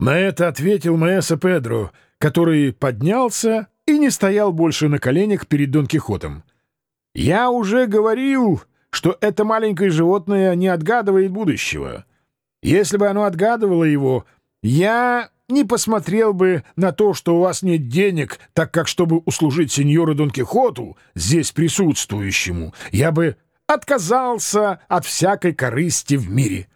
На это ответил Маэса Педро, который поднялся и не стоял больше на коленях перед Дон Кихотом. «Я уже говорил, что это маленькое животное не отгадывает будущего. Если бы оно отгадывало его, я не посмотрел бы на то, что у вас нет денег, так как, чтобы услужить сеньору Дон Кихоту, здесь присутствующему, я бы отказался от всякой корысти в мире.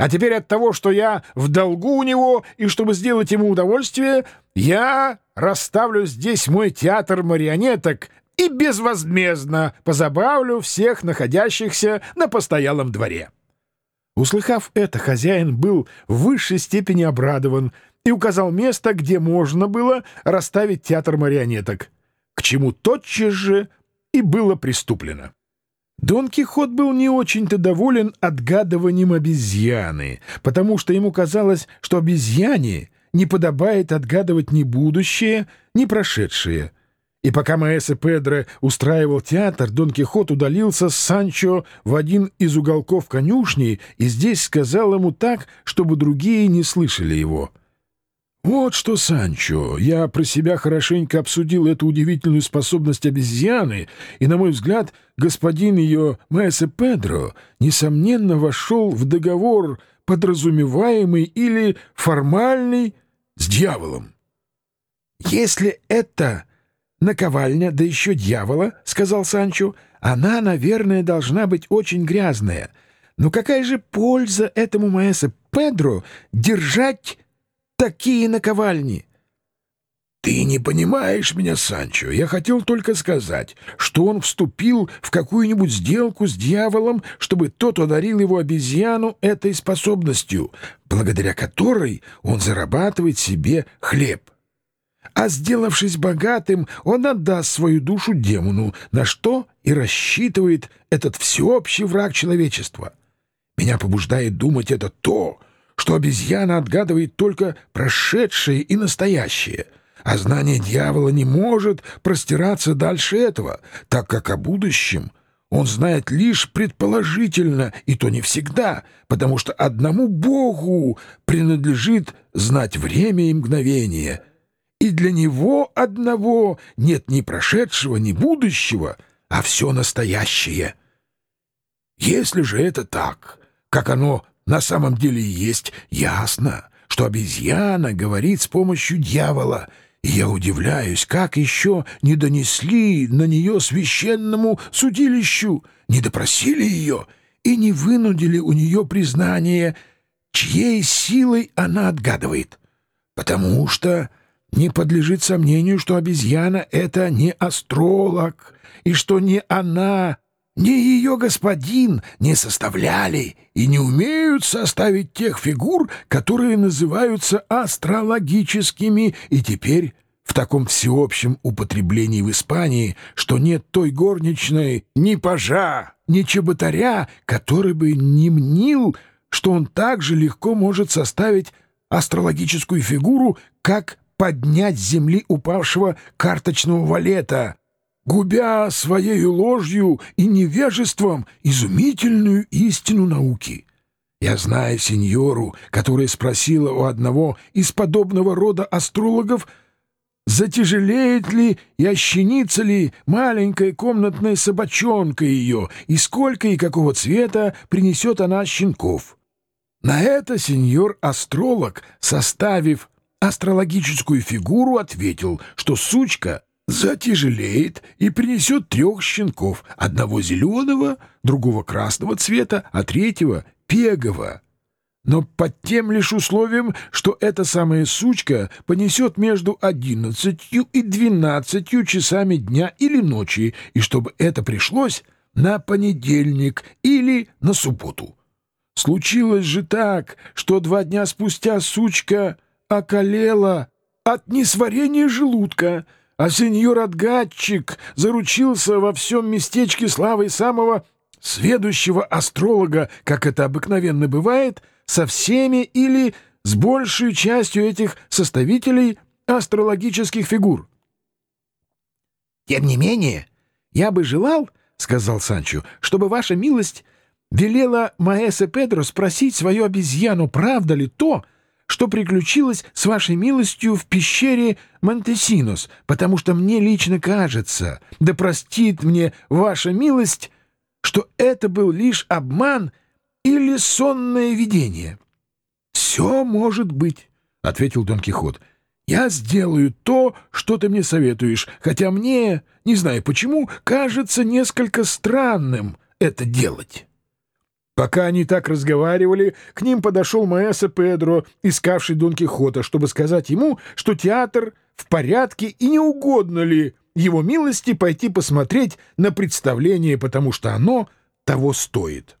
А теперь от того, что я в долгу у него, и чтобы сделать ему удовольствие, я расставлю здесь мой театр марионеток и безвозмездно позабавлю всех находящихся на постоялом дворе». Услыхав это, хозяин был в высшей степени обрадован и указал место, где можно было расставить театр марионеток, к чему тотчас же и было приступлено. Дон Кихот был не очень-то доволен отгадыванием обезьяны, потому что ему казалось, что обезьяне не подобает отгадывать ни будущее, ни прошедшее. И пока Маэсе Педро устраивал театр, Дон Кихот удалился с Санчо в один из уголков конюшни и здесь сказал ему так, чтобы другие не слышали его — «Вот что, Санчо, я про себя хорошенько обсудил эту удивительную способность обезьяны, и, на мой взгляд, господин ее Мэсе Педро, несомненно, вошел в договор, подразумеваемый или формальный, с дьяволом». «Если это наковальня, да еще дьявола, — сказал Санчо, — она, наверное, должна быть очень грязная. Но какая же польза этому Маэсе Педро держать такие наковальни!» «Ты не понимаешь меня, Санчо. Я хотел только сказать, что он вступил в какую-нибудь сделку с дьяволом, чтобы тот одарил его обезьяну этой способностью, благодаря которой он зарабатывает себе хлеб. А сделавшись богатым, он отдаст свою душу демону, на что и рассчитывает этот всеобщий враг человечества. Меня побуждает думать это то, что обезьяна отгадывает только прошедшее и настоящее, а знание дьявола не может простираться дальше этого, так как о будущем он знает лишь предположительно, и то не всегда, потому что одному Богу принадлежит знать время и мгновение, и для него одного нет ни прошедшего, ни будущего, а все настоящее. Если же это так, как оно на самом деле есть ясно, что обезьяна говорит с помощью дьявола, и я удивляюсь, как еще не донесли на нее священному судилищу, не допросили ее и не вынудили у нее признание, чьей силой она отгадывает. Потому что не подлежит сомнению, что обезьяна — это не астролог, и что не она ни ее господин не составляли и не умеют составить тех фигур, которые называются астрологическими, и теперь в таком всеобщем употреблении в Испании, что нет той горничной, ни пажа, ни чеботаря, который бы не мнил, что он так же легко может составить астрологическую фигуру, как поднять с земли упавшего карточного валета, губя своей ложью и невежеством изумительную истину науки. Я знаю сеньору, которая спросила у одного из подобного рода астрологов, затяжелеет ли и ощенится ли маленькая комнатная собачонка ее, и сколько и какого цвета принесет она щенков. На это сеньор-астролог, составив астрологическую фигуру, ответил, что сучка затяжелеет и принесет трех щенков, одного зеленого, другого красного цвета, а третьего — пегового. Но под тем лишь условием, что эта самая сучка понесет между одиннадцатью и двенадцатью часами дня или ночи, и чтобы это пришлось на понедельник или на субботу. Случилось же так, что два дня спустя сучка околела от несварения желудка — а сеньор-отгадчик заручился во всем местечке славой самого сведущего астролога, как это обыкновенно бывает, со всеми или с большей частью этих составителей астрологических фигур. «Тем не менее, я бы желал, — сказал Санчо, — чтобы ваша милость велела Маэсе Педро спросить свою обезьяну, правда ли то, — что приключилось с вашей милостью в пещере Монтесинус, потому что мне лично кажется, да простит мне ваша милость, что это был лишь обман или сонное видение. — Все может быть, — ответил Дон Кихот. — Я сделаю то, что ты мне советуешь, хотя мне, не знаю почему, кажется несколько странным это делать. Пока они так разговаривали, к ним подошел Маэса Педро, искавший Дон Кихота, чтобы сказать ему, что театр в порядке и не угодно ли его милости пойти посмотреть на представление, потому что оно того стоит.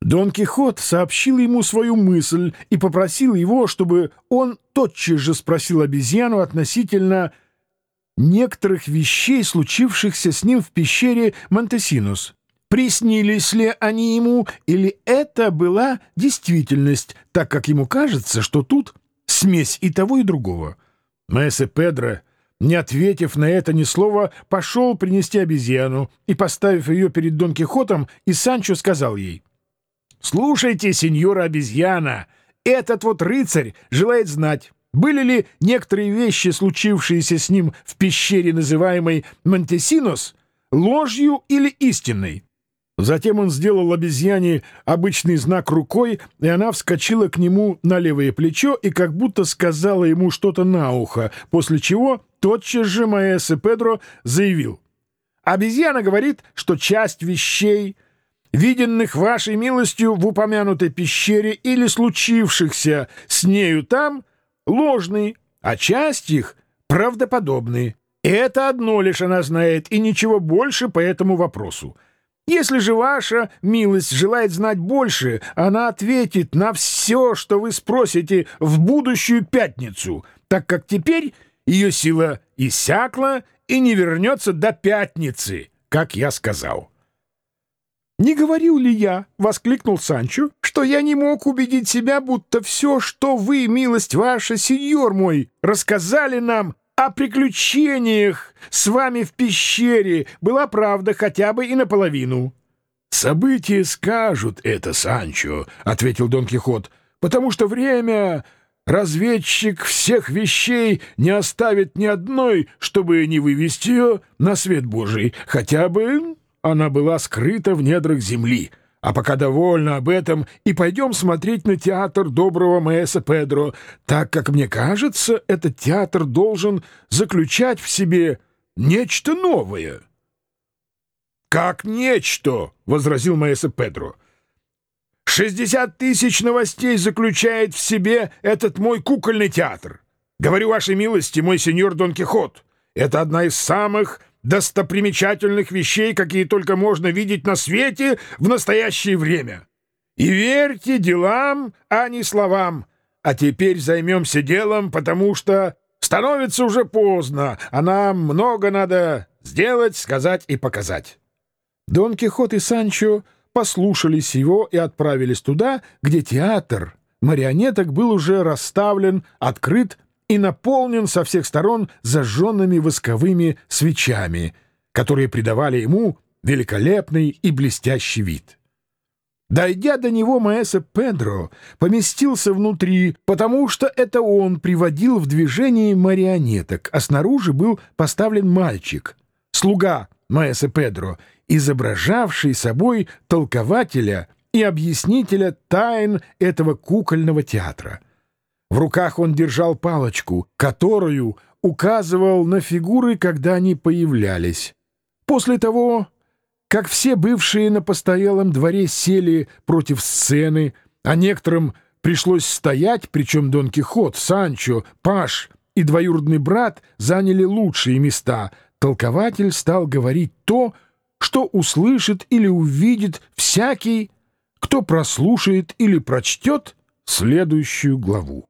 Дон Кихот сообщил ему свою мысль и попросил его, чтобы он тотчас же спросил обезьяну относительно некоторых вещей, случившихся с ним в пещере Монтесинус приснились ли они ему, или это была действительность, так как ему кажется, что тут смесь и того, и другого. Мессе Педро, не ответив на это ни слова, пошел принести обезьяну и, поставив ее перед Дон Кихотом, и Санчо сказал ей, «Слушайте, сеньора обезьяна, этот вот рыцарь желает знать, были ли некоторые вещи, случившиеся с ним в пещере, называемой Монтесинос, ложью или истинной?» Затем он сделал обезьяне обычный знак рукой, и она вскочила к нему на левое плечо и как будто сказала ему что-то на ухо, после чего тотчас же Маэсе Педро заявил. «Обезьяна говорит, что часть вещей, виденных вашей милостью в упомянутой пещере или случившихся с нею там, ложные, а часть их правдоподобные. Это одно лишь она знает, и ничего больше по этому вопросу». Если же ваша милость желает знать больше, она ответит на все, что вы спросите в будущую пятницу, так как теперь ее сила иссякла и не вернется до пятницы, как я сказал». «Не говорил ли я, — воскликнул Санчо, — что я не мог убедить себя, будто все, что вы, милость ваша, сеньор мой, рассказали нам, о приключениях с вами в пещере была правда хотя бы и наполовину. — События скажут это, Санчо, — ответил Дон Кихот, — потому что время... Разведчик всех вещей не оставит ни одной, чтобы не вывести ее на свет Божий, хотя бы она была скрыта в недрах земли. А пока довольна об этом, и пойдем смотреть на театр доброго Маэса Педро, так как, мне кажется, этот театр должен заключать в себе нечто новое. — Как нечто? — возразил Маэса Педро. — Шестьдесят тысяч новостей заключает в себе этот мой кукольный театр. Говорю вашей милости, мой сеньор Дон Кихот, это одна из самых достопримечательных вещей, какие только можно видеть на свете в настоящее время. И верьте делам, а не словам. А теперь займемся делом, потому что становится уже поздно, а нам много надо сделать, сказать и показать». Дон Кихот и Санчо послушались его и отправились туда, где театр марионеток был уже расставлен, открыт и наполнен со всех сторон зажженными восковыми свечами, которые придавали ему великолепный и блестящий вид. Дойдя до него, Маэса Педро поместился внутри, потому что это он приводил в движение марионеток, а снаружи был поставлен мальчик, слуга Маэса Педро, изображавший собой толкователя и объяснителя тайн этого кукольного театра — в руках он держал палочку, которую указывал на фигуры, когда они появлялись. После того, как все бывшие на постоялом дворе сели против сцены, а некоторым пришлось стоять, причем Дон Кихот, Санчо, Паш и двоюродный брат заняли лучшие места, толкователь стал говорить то, что услышит или увидит всякий, кто прослушает или прочтет следующую главу.